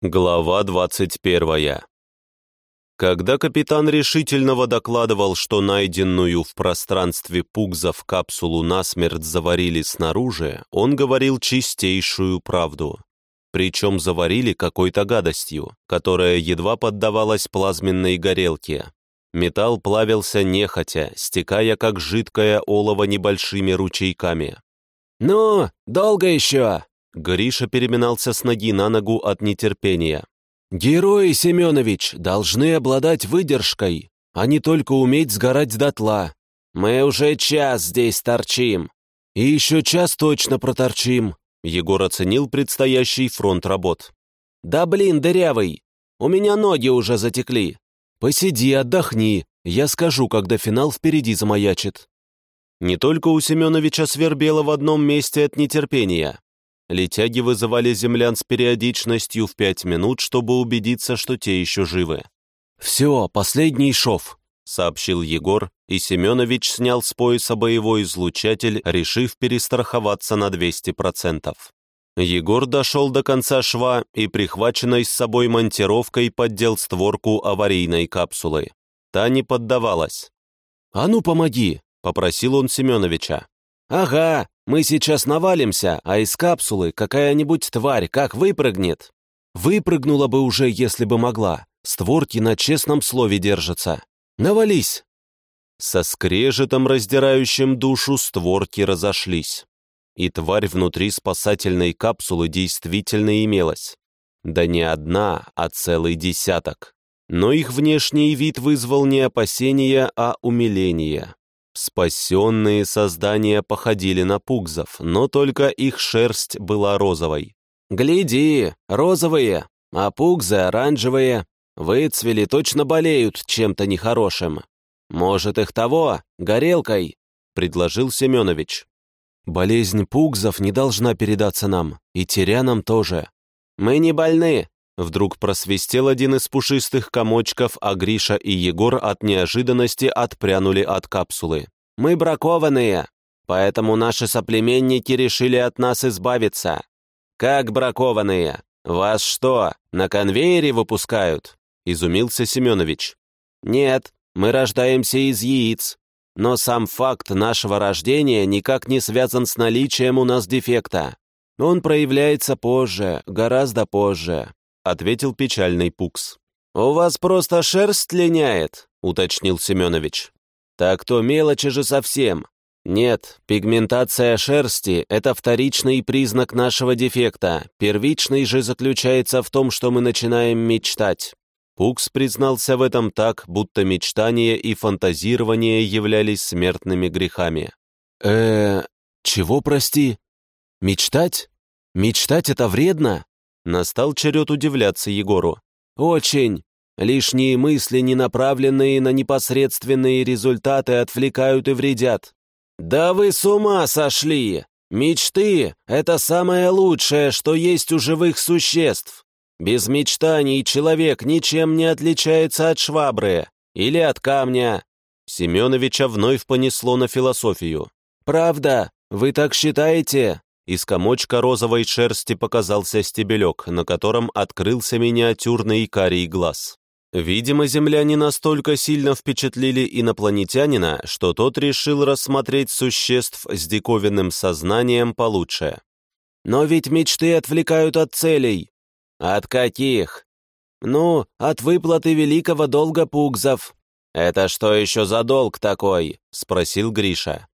Глава 21. Когда капитан решительного докладывал, что найденную в пространстве пугзов капсулу насмерть заварили снаружи, он говорил чистейшую правду. Причем заварили какой-то гадостью, которая едва поддавалась плазменной горелке. Металл плавился нехотя, стекая как жидкое олово небольшими ручейками. «Ну, долго еще?» Гриша переминался с ноги на ногу от нетерпения. «Герои, Семенович, должны обладать выдержкой, а не только уметь сгорать дотла. Мы уже час здесь торчим. И еще час точно проторчим», — Егор оценил предстоящий фронт работ. «Да блин, дырявый, у меня ноги уже затекли. Посиди, отдохни, я скажу, когда финал впереди замаячит». Не только у Семеновича свербело в одном месте от нетерпения. Летяги вызывали землян с периодичностью в пять минут, чтобы убедиться, что те еще живы. «Все, последний шов», — сообщил Егор, и Семенович снял с пояса боевой излучатель, решив перестраховаться на 200%. Егор дошел до конца шва и, прихваченной с собой монтировкой, поддел створку аварийной капсулы. Та не поддавалась. «А ну, помоги!» — попросил он Семеновича. «Ага, мы сейчас навалимся, а из капсулы какая-нибудь тварь как выпрыгнет. Выпрыгнула бы уже, если бы могла. Створки на честном слове держатся. Навались!» Со скрежетом, раздирающим душу, створки разошлись. И тварь внутри спасательной капсулы действительно имелась. Да не одна, а целый десяток. Но их внешний вид вызвал не опасения, а умиление. Спасенные создания походили на пугзов, но только их шерсть была розовой. «Гляди, розовые, а пугзы оранжевые. Выцвели, точно болеют чем-то нехорошим. Может, их того, горелкой?» — предложил Семенович. «Болезнь пугзов не должна передаться нам, и терянам тоже. Мы не больны, Вдруг просвистел один из пушистых комочков, а Гриша и Егор от неожиданности отпрянули от капсулы. «Мы бракованные, поэтому наши соплеменники решили от нас избавиться». «Как бракованные? Вас что, на конвейере выпускают?» — изумился Семенович. «Нет, мы рождаемся из яиц, но сам факт нашего рождения никак не связан с наличием у нас дефекта. Он проявляется позже, гораздо позже ответил печальный Пукс. «У вас просто шерсть линяет», — уточнил Семенович. «Так то мелочи же совсем. Нет, пигментация шерсти — это вторичный признак нашего дефекта, первичный же заключается в том, что мы начинаем мечтать». Пукс признался в этом так, будто мечтание и фантазирование являлись смертными грехами. э чего, прости? Мечтать? Мечтать — это вредно?» Настал черед удивляться Егору. «Очень. Лишние мысли, не направленные на непосредственные результаты, отвлекают и вредят. Да вы с ума сошли! Мечты — это самое лучшее, что есть у живых существ. Без мечтаний человек ничем не отличается от швабры или от камня». Семеновича вновь понесло на философию. «Правда? Вы так считаете?» Из комочка розовой шерсти показался стебелек, на котором открылся миниатюрный карий глаз. Видимо, земляне настолько сильно впечатлили инопланетянина, что тот решил рассмотреть существ с диковинным сознанием получше. «Но ведь мечты отвлекают от целей». «От каких?» «Ну, от выплаты великого долга пугзов». «Это что еще за долг такой?» — спросил Гриша.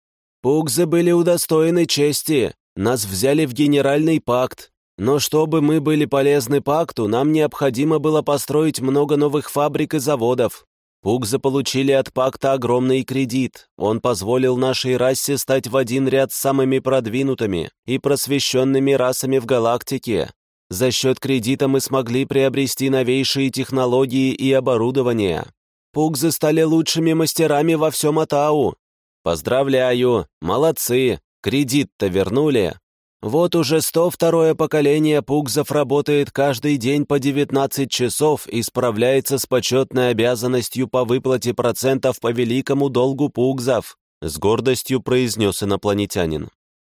«Пугзы были удостоены чести, нас взяли в генеральный пакт, но чтобы мы были полезны пакту, нам необходимо было построить много новых фабрик и заводов. Пук заполучили от пакта огромный кредит. Он позволил нашей расе стать в один ряд с самыми продвинутыми и просвещенными расами в галактике. За счет кредита мы смогли приобрести новейшие технологии и оборудование. Пугзы стали лучшими мастерами во всем Атау. Поздравляю, молодцы, Кредит-то вернули. Вот уже 102-е поколение пугзов работает каждый день по 19 часов и справляется с почетной обязанностью по выплате процентов по великому долгу пугзов», с гордостью произнес инопланетянин.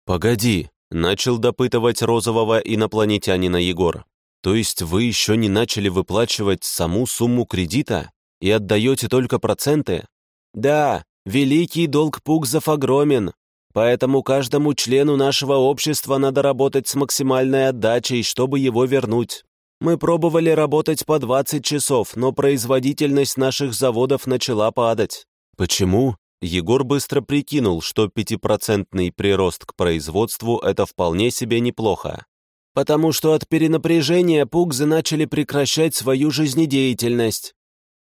«Погоди», — начал допытывать розового инопланетянина Егор. То есть вы еще не начали выплачивать саму сумму кредита и отдаете только проценты? Да, великий долг Пугзов огромен, поэтому каждому члену нашего общества надо работать с максимальной отдачей, чтобы его вернуть. Мы пробовали работать по 20 часов, но производительность наших заводов начала падать. Почему? Егор быстро прикинул, что пятипроцентный прирост к производству – это вполне себе неплохо. Потому что от перенапряжения пугзы начали прекращать свою жизнедеятельность.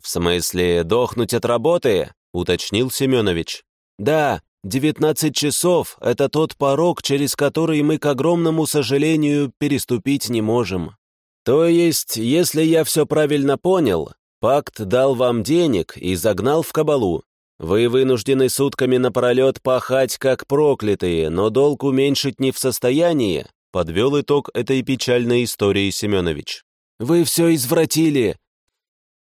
«В смысле, дохнуть от работы?» – уточнил Семенович. «Да, 19 часов – это тот порог, через который мы, к огромному сожалению, переступить не можем. То есть, если я все правильно понял, пакт дал вам денег и загнал в кабалу, вы вынуждены сутками напролет пахать, как проклятые, но долг уменьшить не в состоянии», подвел итог этой печальной истории Семенович. «Вы все извратили.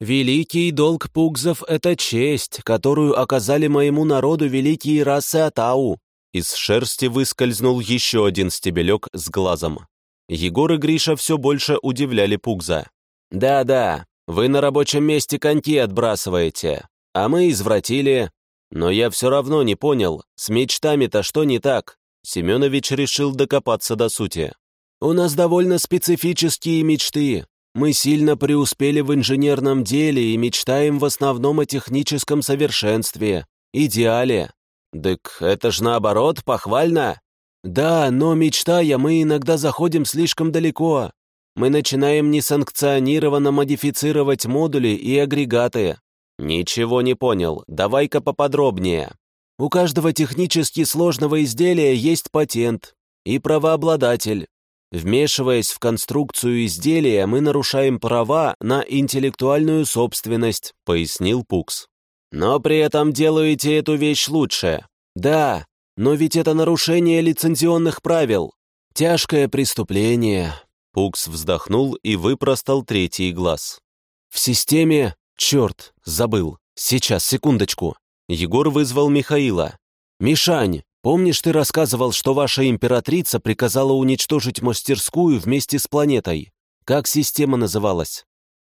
Великий долг пугзов — это честь, которую оказали моему народу великие расы Атау». Из шерсти выскользнул еще один стебелек с глазом. Егор и Гриша все больше удивляли Пугза. «Да-да, вы на рабочем месте коньки отбрасываете, а мы извратили. Но я все равно не понял, с мечтами-то что не так?» Семенович решил докопаться до сути. «У нас довольно специфические мечты. Мы сильно преуспели в инженерном деле и мечтаем в основном о техническом совершенстве, идеале. Так это ж наоборот, похвально!» «Да, но мечтая, мы иногда заходим слишком далеко. Мы начинаем несанкционированно модифицировать модули и агрегаты. «Ничего не понял. Давай-ка поподробнее». «У каждого технически сложного изделия есть патент и правообладатель. Вмешиваясь в конструкцию изделия, мы нарушаем права на интеллектуальную собственность», — пояснил Пукс. «Но при этом делаете эту вещь лучше». «Да, но ведь это нарушение лицензионных правил. Тяжкое преступление». Пукс вздохнул и выпростал третий глаз. «В системе «Черт, забыл. Сейчас, секундочку». Егор вызвал Михаила. «Мишань, помнишь, ты рассказывал, что ваша императрица приказала уничтожить мастерскую вместе с планетой? Как система называлась?»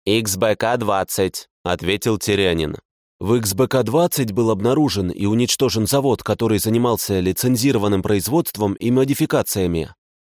«XBK-20», — ответил Терянин. В XBK-20 был обнаружен и уничтожен завод, который занимался лицензированным производством и модификациями.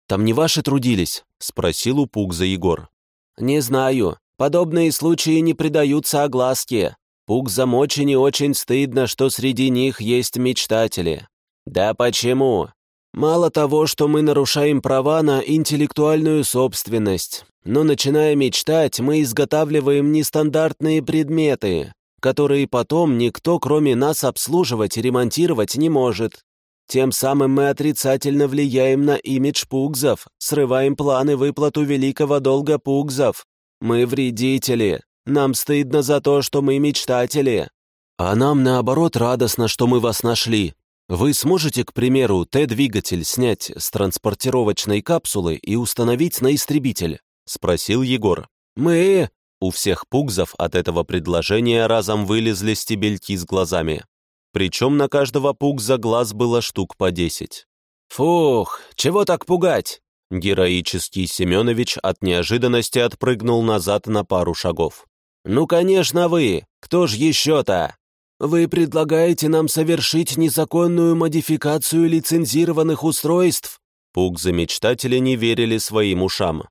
Там не ваши трудились?» — спросил у Пугза Егор. «Не знаю. Подобные случаи не придаются огласке. Пугзам очень и очень стыдно, что среди них есть мечтатели. Да почему? Мало того, что мы нарушаем права на интеллектуальную собственность, но начиная мечтать, мы изготавливаем нестандартные предметы, которые потом никто, кроме нас, обслуживать и ремонтировать не может. Тем самым мы отрицательно влияем на имидж пугзов, срываем планы выплату великого долга пугзов, мы вредители. Нам стыдно за то, что мы мечтатели. А нам, наоборот, радостно, что мы вас нашли. Вы сможете, к примеру, Т-двигатель снять с транспортировочной капсулы и установить на истребитель?» — спросил Егор. «Мы...» У всех пугзов от этого предложения разом вылезли стебельки с глазами. Причем на каждого пугза глаз было штук по десять. «Фух, чего так пугать? Героический Семенович от неожиданности отпрыгнул назад на пару шагов. «Ну, конечно, вы! Кто ж еще-то? Вы предлагаете нам совершить незаконную модификацию лицензированных устройств?» Пук-замечтатели не верили своим ушам.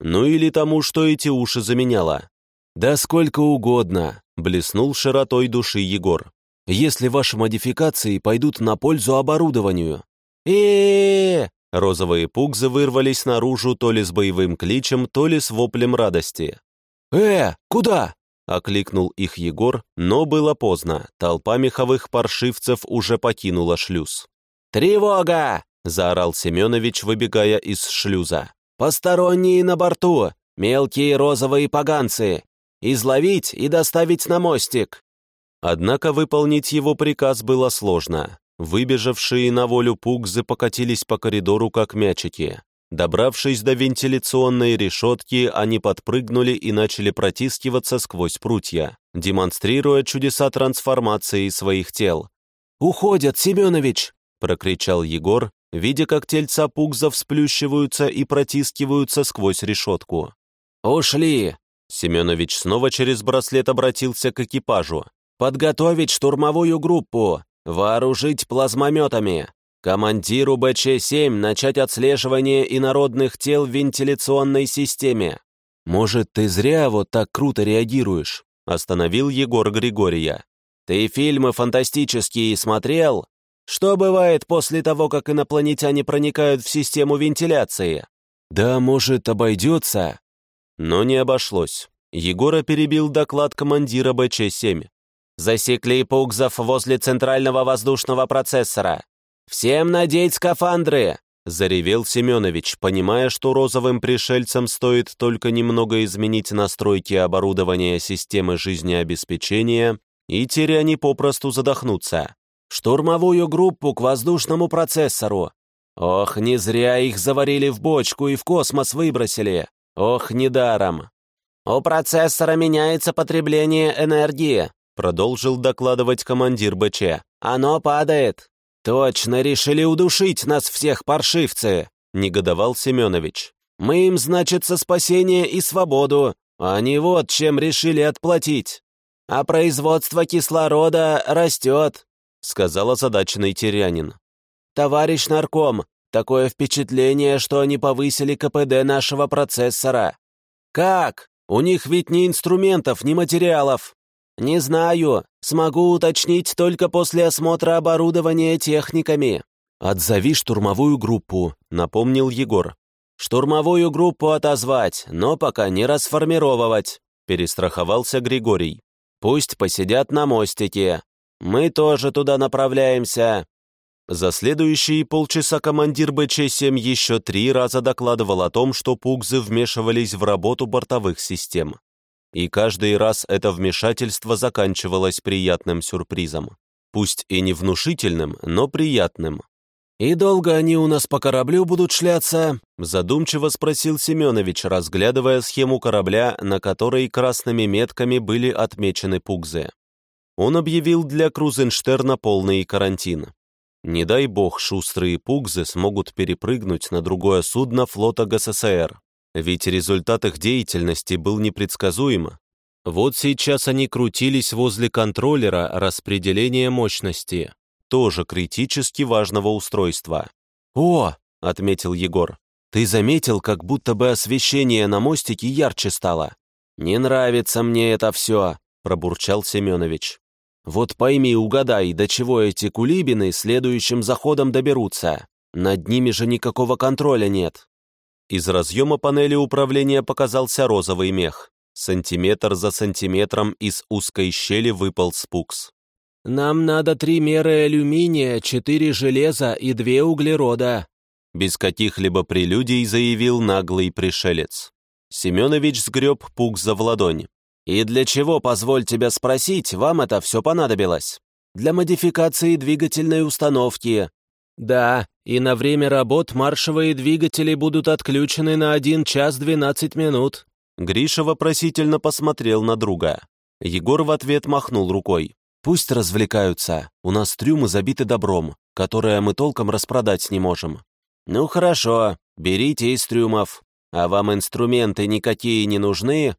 Ну или тому, что эти уши заменяло. «Да сколько угодно», — блеснул широтой души Егор. «Если ваши модификации пойдут на пользу оборудованию». «Э-э-э!» Розовые пугзы вырвались наружу то ли с боевым кличем, то ли с воплем радости. «Э, куда?» — окликнул их Егор, но было поздно. Толпа меховых паршивцев уже покинула шлюз. «Тревога!» — заорал Семенович, выбегая из шлюза. «Посторонние на борту! Мелкие розовые поганцы! Изловить и доставить на мостик!» Однако выполнить его приказ было сложно. Выбежавшие на волю пугзы покатились по коридору, как мячики. Добравшись до вентиляционной решетки, они подпрыгнули и начали протискиваться сквозь прутья, демонстрируя чудеса трансформации своих тел. «Уходят, Семенович!» — прокричал Егор, видя, как тельца пугзов сплющиваются и протискиваются сквозь решетку. «Ушли!» Семенович снова через браслет обратился к экипажу. «Подготовить штурмовую группу! Вооружить плазмометами! Командиру БЧ-7 начать отслеживание инородных тел в вентиляционной системе!» «Может, ты зря вот так круто реагируешь?» Остановил Егор Григория. «Ты фильмы фантастические смотрел? Что бывает после того, как инопланетяне проникают в систему вентиляции?» «Да, может, обойдется?» Но не обошлось. Егора перебил доклад командира БЧ-7. «Засекли пугзов возле центрального воздушного процессора. Всем надеть скафандры!» Заревел Семенович, понимая, что розовым пришельцам стоит только немного изменить настройки оборудования системы жизнеобеспечения, и теряне попросту задохнутся. «Штурмовую группу к воздушному процессору! Ох, не зря их заварили в бочку и в космос выбросили! Ох, недаром. «У процессора меняется потребление энергии», продолжил докладывать командир БЧ. «Оно падает». «Точно решили удушить нас всех, паршивцы!» негодовал Семенович. «Мы им, значит, со спасение и свободу, а не вот чем решили отплатить. А производство кислорода растет», сказал озадаченный Терянин. «Товарищ нарком, Такое впечатление, что они повысили КПД нашего процессора. Как? У них ведь ни инструментов, ни материалов. Не знаю. Смогу уточнить только после осмотра оборудования техниками. «Отзови штурмовую группу», — напомнил Егор. «Штурмовую группу отозвать, но пока не расформировывать», — перестраховался Григорий. «Пусть посидят на мостике. Мы тоже туда направляемся. За следующие полчаса командир БЧ-7 еще три раза докладывал о том, что пугзы вмешивались в работу бортовых систем. И каждый раз это вмешательство заканчивалось приятным сюрпризом. Пусть и не внушительным, но приятным. «И долго они у нас по кораблю будут шляться?» задумчиво спросил Семенович, разглядывая схему корабля, на которой красными метками были отмечены пугзы. Он объявил для Крузенштерна полный карантин. Не дай бог шустрые пугзы смогут перепрыгнуть на другое судно флота ГССР, ведь результат их деятельности был непредсказуем. Вот сейчас они крутились возле контроллера распределения мощности, тоже критически важного устройства. «О!» — отметил Егор. «Ты заметил, как будто бы освещение на мостике ярче стало?» «Не нравится мне это все», — пробурчал Семенович. Вот пойми, угадай, до чего эти кулибины следующим заходом доберутся. Над ними же никакого контроля нет. Из разъема панели управления показался розовый мех. Сантиметр за сантиметром из узкой щели выпал спукс. «Нам надо три меры алюминия, четыре железа и две углерода», без каких-либо прелюдий заявил наглый пришелец. Семенович сгреб пукса в ладонь. «И для чего, позволь тебя спросить, вам это все понадобилось? Для модификации двигательной установки. Да, и на время работ маршевые двигатели будут отключены на 1 час 12 минут». Гриша вопросительно посмотрел на друга. Егор в ответ махнул рукой. «Пусть развлекаются, у нас трюмы забиты добром, которое мы толком распродать не можем». «Ну хорошо, берите из трюмов. А вам инструменты никакие не нужны,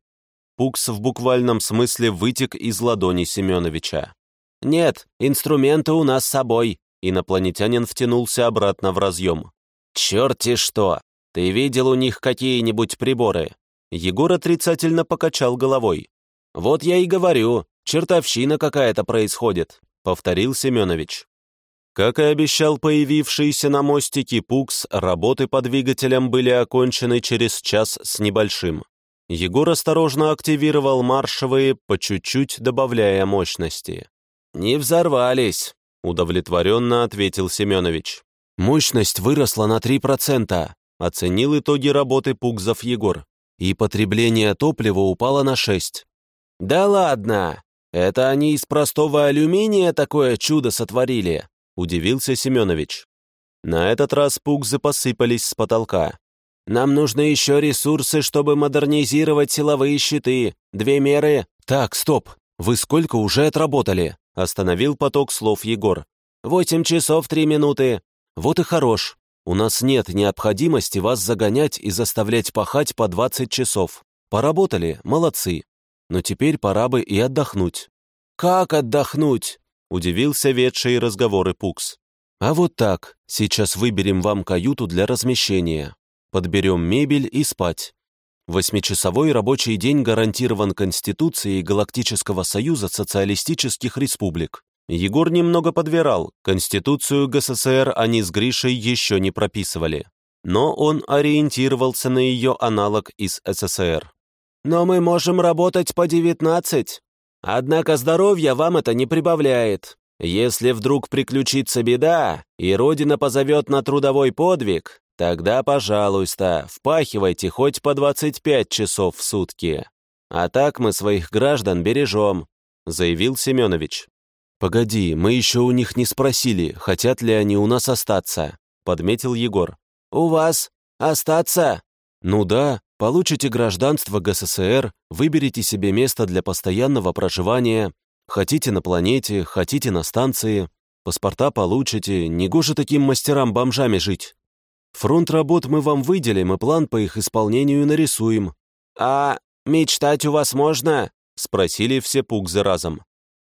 Пукс в буквальном смысле вытек из ладони Семеновича. «Нет, инструменты у нас с собой», инопланетянин втянулся обратно в разъем. «Черти что! Ты видел у них какие-нибудь приборы?» Егор отрицательно покачал головой. «Вот я и говорю, чертовщина какая-то происходит», — повторил Семенович. Как и обещал появившийся на мостике Пукс, работы по двигателям были окончены через час с небольшим. Егор осторожно активировал маршевые, по чуть-чуть добавляя мощности. «Не взорвались», — удовлетворенно ответил Семенович. «Мощность выросла на 3%, — оценил итоги работы Пугзов Егор. «И потребление топлива упало на 6%. «Да ладно! Это они из простого алюминия такое чудо сотворили!» — удивился Семенович. На этот раз пугзы посыпались с потолка. Нам нужны еще ресурсы, чтобы модернизировать силовые щиты. Две меры...» «Так, стоп! Вы сколько уже отработали?» Остановил поток слов Егор. «Восемь часов три минуты». «Вот и хорош. У нас нет необходимости вас загонять и заставлять пахать по 20 часов. Поработали, молодцы. Но теперь пора бы и отдохнуть». «Как отдохнуть?» — удивился ведший разговоры Пукс. «А вот так. Сейчас выберем вам каюту для размещения. Подберем мебель и спать. Восьмичасовой рабочий день гарантирован Конституцией Галактического Союза Социалистических Республик. Егор немного подвирал, Конституцию ГССР они с Гришей еще не прописывали. Но он ориентировался на ее аналог из СССР. «Но мы можем работать по 19. Однако здоровья вам это не прибавляет. Если вдруг приключится беда, и Родина позовет на трудовой подвиг, тогда, пожалуйста, впахивайте хоть по 25 часов в сутки. А так мы своих граждан бережем», — заявил Семенович. «Погоди, мы еще у них не спросили, хотят ли они у нас остаться», — подметил Егор. «У вас? Остаться?» «Ну да, получите гражданство ГССР, выберите себе место для постоянного проживания. Хотите на планете, хотите на станции. Паспорта получите, негоже таким мастерам-бомжами жить. Фронт работ мы вам выделим и план по их исполнению нарисуем». «А мечтать у вас можно?» — спросили все пук за разом.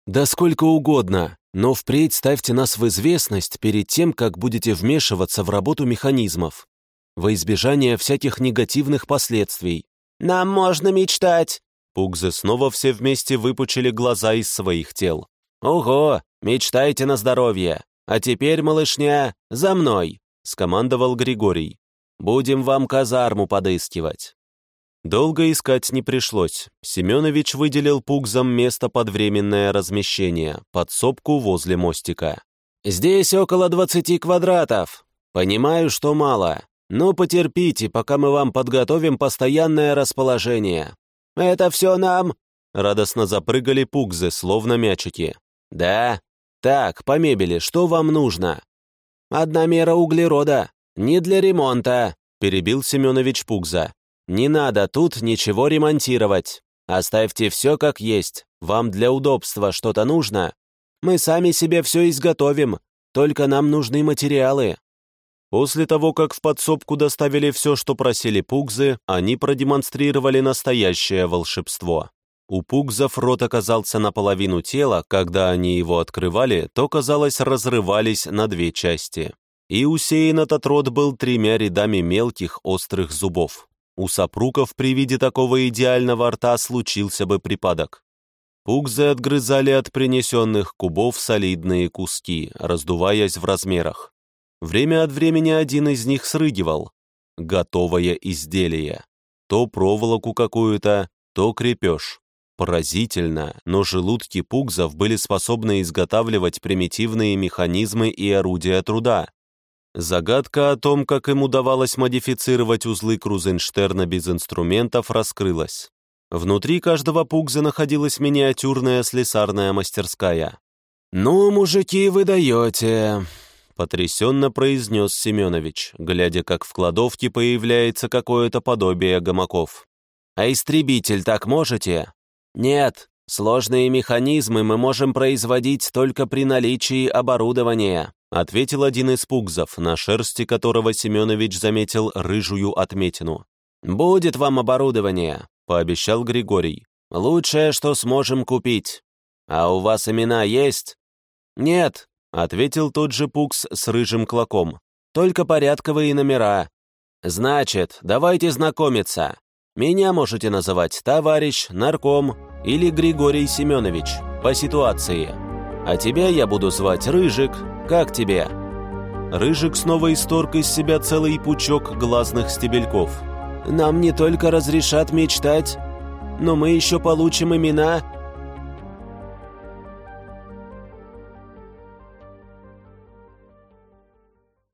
«Да сколько угодно, но впредь ставьте нас в известность перед тем, как будете вмешиваться в работу механизмов, во избежание всяких негативных последствий». «Нам можно мечтать!» Пугзы снова все вместе выпучили глаза из своих тел. «Ого! Мечтайте на здоровье! А теперь, малышня, за мной!» — скомандовал Григорий. «Будем вам казарму подыскивать». Долго искать не пришлось. Семенович выделил пугзам место под временное размещение, подсобку возле мостика. «Здесь около двадцати квадратов. Понимаю, что мало, но потерпите, пока мы вам подготовим постоянное расположение. Это все нам?» Радостно запрыгали пугзы, словно мячики. «Да? Так, по мебели, что вам нужно?» «Одна мера углерода. Не для ремонта», — перебил Семенович Пугза. Не надо тут ничего ремонтировать. Оставьте все как есть. Вам для удобства что-то нужно? Мы сами себе все изготовим, только нам нужны материалы». После того, как в подсобку доставили все, что просили пугзы, они продемонстрировали настоящее волшебство. У пугзов рот оказался наполовину тела, когда они его открывали, то, казалось, разрывались на две части. И усеян этот рот был тремя рядами мелких острых зубов. У сопруков при виде такого идеального рта случился бы припадок. Пугзы отгрызали от принесенных кубов солидные куски, раздуваясь в размерах. Время от времени один из них срыгивал. Готовое изделие. То проволоку какую-то, то крепеж. Поразительно, но желудки пугзов были способны изготавливать примитивные механизмы и орудия труда, Загадка о том, как им удавалось модифицировать узлы Крузенштерна без инструментов, раскрылась. Внутри каждого пугза находилась миниатюрная слесарная мастерская. «Ну, мужики, вы даете!» — потрясенно произнес Семенович, глядя, как в кладовке появляется какое-то подобие гамаков. «А истребитель так можете?» «Нет, сложные механизмы мы можем производить только при наличии оборудования ответил один из пугзов, на шерсти которого Семенович заметил рыжую отметину. «Будет вам оборудование», — пообещал Григорий. «Лучшее, что сможем купить. А у вас имена есть?» «Нет», — ответил тот же пукс с рыжим клоком. «Только порядковые номера». «Значит, давайте знакомиться. Меня можете называть товарищ, нарком или Григорий Семенович, по ситуации. А тебя я буду звать Рыжик, как тебе?» Рыжик снова исторг из себя целый пучок глазных стебельков. «Нам не только разрешат мечтать, но мы еще получим имена